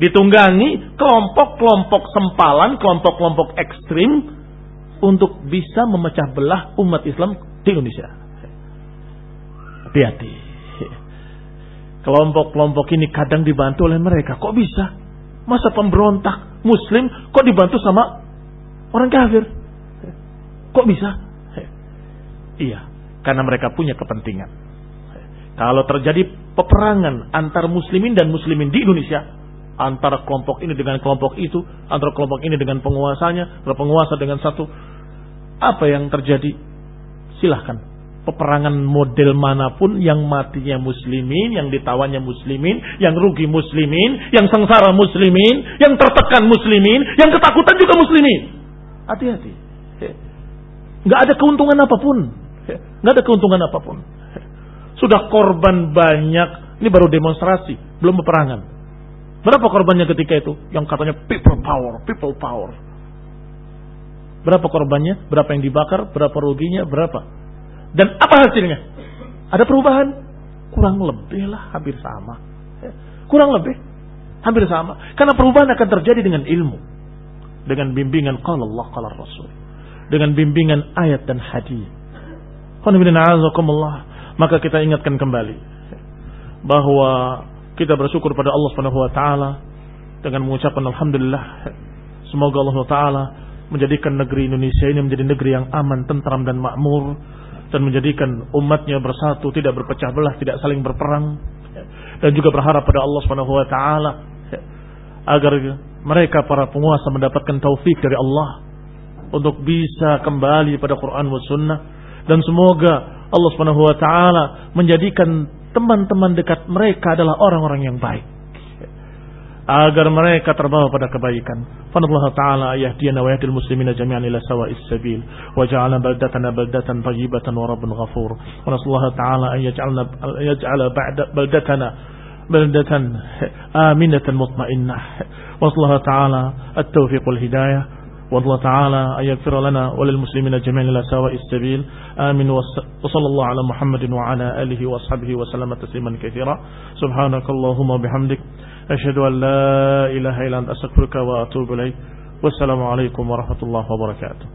Ditunggangi kelompok-kelompok sempalan, kelompok-kelompok ekstrim untuk bisa memecah belah umat Islam di Indonesia. Hati-hati. Kelompok-kelompok ini kadang dibantu oleh mereka. Kok bisa? Masa pemberontak muslim kok dibantu sama orang kafir? Kok bisa? Iya, karena mereka punya kepentingan. Kalau terjadi peperangan antar muslimin dan muslimin di Indonesia, antara kelompok ini dengan kelompok itu, antara kelompok ini dengan penguasanya, antara penguasa dengan satu, apa yang terjadi? Silahkan peperangan model mana pun yang matinya muslimin, yang ditawanya muslimin, yang rugi muslimin, yang sengsara muslimin, yang tertekan muslimin, yang ketakutan juga muslimin. Hati-hati. Nggak ada keuntungan apa pun. Nggak ada keuntungan apa pun. Sudah korban banyak. Ini baru demonstrasi, belum peperangan. Berapa korbannya ketika itu? Yang katanya people power, people power. Berapa korbannya? Berapa yang dibakar? Berapa ruginya? Berapa? Dan apa hasilnya? Ada perubahan? Kurang lebih lah, hampir sama. Kurang lebih, hampir sama. Karena perubahan akan terjadi dengan ilmu. Dengan bimbingan qala Allah, qala Rasul. Dengan bimbingan ayat dan hadis. Maka kita ingatkan kembali bahwa kita bersyukur pada Allah Subhanahu wa taala dengan mengucapkan alhamdulillah. Semoga Allah taala menjadikan negeri Indonesia ini menjadi negeri yang aman, tentram dan makmur dan menjadikan umatnya bersatu, tidak berpecah belah, tidak saling berperang. Dan juga berharap pada Allah Subhanahu wa taala agar mereka para penguasa mendapatkan taufik dari Allah untuk bisa kembali pada Quran dan Sunnah. Dan semoga Allah Subhanahu wa taala menjadikan teman-teman dekat mereka adalah orang-orang yang baik agar mereka terbawa pada kebaikan. Fanallahu taala yahdina wa yahdil muslimina jami'an ila sawa'is sabil wa ja'ala baldatana baldatan tayyibatan wa rabbun ghafur. Wa nasallahu taala an yaj'alna yaj'ala ba'da baldatana baldatan aminatan mutmainnah. Wa nasallahu taala at-tawfiq wal hidayah والله تعالى أن يغفر لنا وللمسلمين جميعا إلى سواء السبيل آمين. وصلى الله على محمد وعلى آله وأصحابه وسلم تسليما كثيرا. سبحانك اللهم وبحمدك أشهد أن لا إله إلا أنت أستغفرك وأتوب إليك. والسلام عليكم ورحمة الله وبركاته.